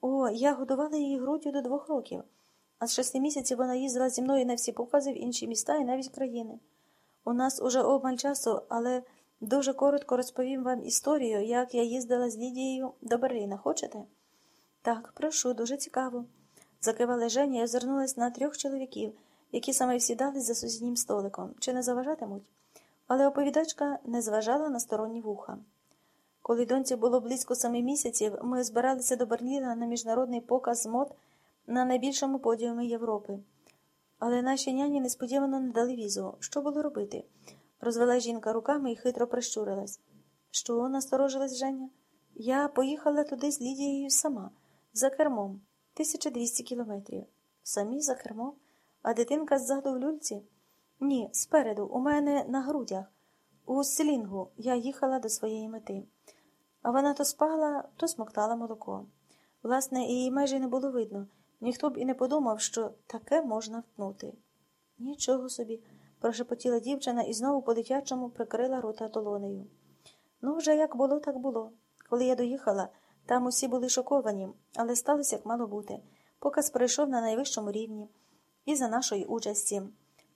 О, я годувала її груддю до двох років, а з шести місяців вона їздила зі мною на всі покази в інші міста і навіть країни. У нас уже обмаль часу, але дуже коротко розповім вам історію, як я їздила з Лідією до Берліна. Хочете? Так, прошу, дуже цікаво. Закивала Женя і озирнулась на трьох чоловіків, які саме всідались за сусіднім столиком. Чи не заважатимуть? Але оповідачка не зважала на сторонні вуха. Коли доньці було близько семи місяців, ми збиралися до Берліна на міжнародний показ мод на найбільшому подіумі Європи. Але наші няні несподівано не дали візу. Що було робити? Розвела жінка руками і хитро прищурилась. Що, насторожилась Женя? Я поїхала туди з Лідією сама, за кермом, 1200 кілометрів. Самі за кермом? А дитинка ззаду в люльці? Ні, спереду, у мене на грудях. У селінгу я їхала до своєї мети. А вона то спала, то смоктала молоко. Власне, її майже не було видно. Ніхто б і не подумав, що таке можна втнути. Нічого собі, прошепотіла дівчина і знову по дитячому прикрила рота долонею. Ну, вже як було, так було. Коли я доїхала, там усі були шоковані, але сталося як мало бути. Показ пройшов на найвищому рівні і за нашої участі.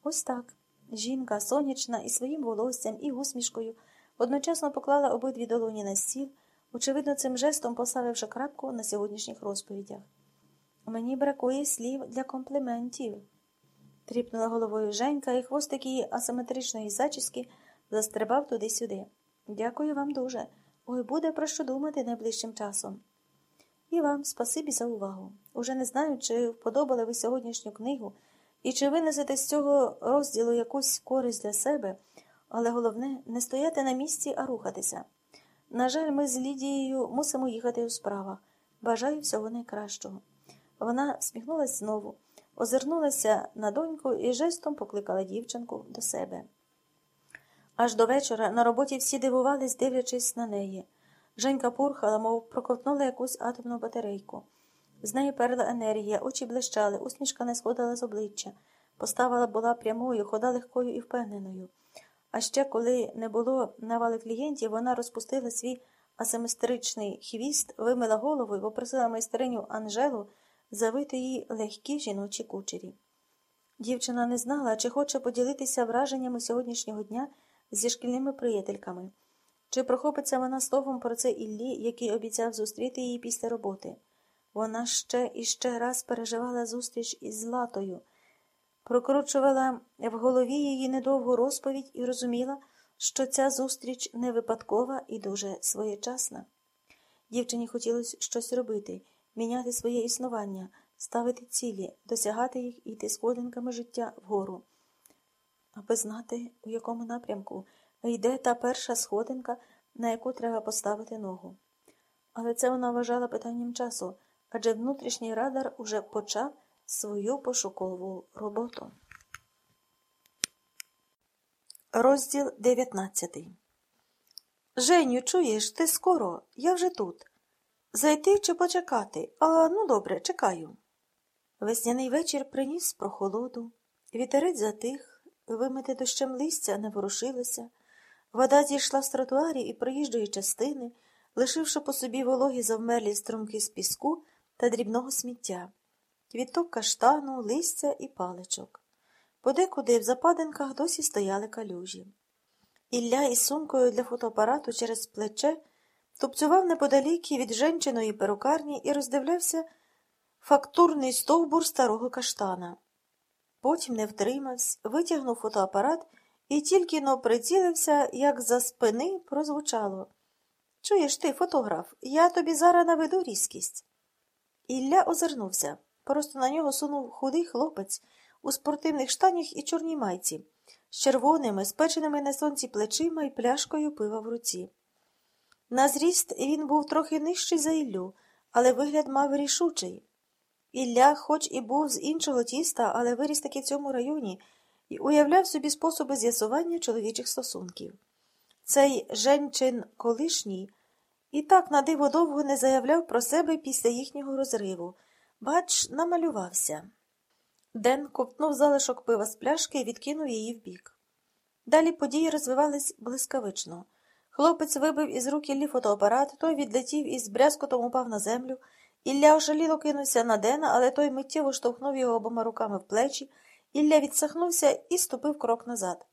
Ось так. Жінка сонячна і своїм волоссям, і усмішкою одночасно поклала обидві долоні на стіл, очевидно, цим жестом поставивши крапку на сьогоднішніх розповідях. Мені бракує слів для компліментів, тріпнула головою Женька, і хвостик її асиметричної зачіски застрибав туди-сюди. Дякую вам дуже. Ой, буде про що думати найближчим часом. І вам спасибі за увагу. Уже не знаю, чи вподобали ви сьогоднішню книгу і чи винесете з цього розділу якусь користь для себе, але головне не стояти на місці, а рухатися. На жаль, ми з Лідією мусимо їхати у справах. Бажаю всього найкращого. Вона сміхнулася знову, озирнулася на доньку і жестом покликала дівчинку до себе. Аж до вечора на роботі всі дивувались, дивлячись на неї. Женька пурхала, мов проковтнула якусь атомну батарейку. З неї перла енергія, очі блищали, усмішка не сходила з обличчя. Постава була прямою, хода легкою і впевненою. А ще, коли не було навали клієнтів, вона розпустила свій асиметричний хвіст, вимила голову і попросила майстериню Анжелу завити їй легкі жіночі кучері. Дівчина не знала, чи хоче поділитися враженнями сьогоднішнього дня зі шкільними приятельками, чи прохопиться вона словом про це Іллі, який обіцяв зустріти її після роботи. Вона ще і ще раз переживала зустріч із Златою, прокручувала в голові її недовгу розповідь і розуміла, що ця зустріч не випадкова і дуже своєчасна. Дівчині хотілося щось робити, міняти своє існування, ставити цілі, досягати їх і йти сходинками життя вгору, аби знати, у якому напрямку йде та перша сходинка, на яку треба поставити ногу. Але це вона вважала питанням часу, адже внутрішній радар уже почав свою пошукову роботу. Розділ 19 Женю, чуєш, ти скоро, я вже тут. Зайти чи почекати? А ну добре, чекаю. Весняний вечір приніс прохолоду, вітерець затих, вимити дощем листя не ворушилося. Вода зійшла з тротуарі і проїжджої частини, лишивши по собі вологі завмерлі струмки з піску та дрібного сміття, квіток каштану, листя і паличок. Подекуди в западинках досі стояли калюжі. Ілля із сумкою для фотоапарату через плече тупцював неподалік від женчиної перукарні і роздивлявся фактурний стовбур старого каштана. Потім не втримався, витягнув фотоапарат і тільки но прицілився, як за спини прозвучало. Чуєш ти, фотограф, я тобі зараз наведу різкість. Ілля озирнувся. Просто на нього сунув худий хлопець у спортивних штанях і чорній майці, з червоними, спеченими на сонці плечима і пляшкою пива в руці. На зріст він був трохи нижчий за Іллю, але вигляд мав рішучий. Ілля, хоч і був з іншого тіста, але виріс таки в цьому районі і уявляв собі способи з'ясування чоловічих стосунків. Цей женчин колишній і так на диво довго не заявляв про себе після їхнього розриву. Бач, намалювався. Ден ковтнув залишок пива з пляшки і відкинув її вбік. Далі події розвивались блискавично. Хлопець вибив із рук Іллі фотоапарат, той відлетів і з брязкотом упав на землю, Ілля ожаліло кинувся на Дена, але той миттєво штовхнув його обома руками в плечі. Ілля відсахнувся і ступив крок назад.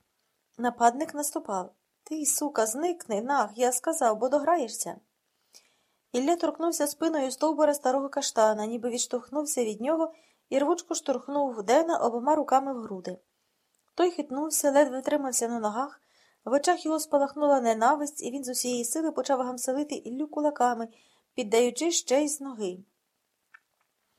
Нападник наступав. Ти, сука, зникни, нах, я сказав, бо дограєшся. Ілля торкнувся спиною стовбура старого каштана, ніби відштовхнувся від нього і рвучко штурхнув Дена обома руками в груди. Той хитнувся, ледве тримався на ногах, в очах його спалахнула ненависть, і він з усієї сили почав гамселити Іллю кулаками, піддаючи ще й з ноги.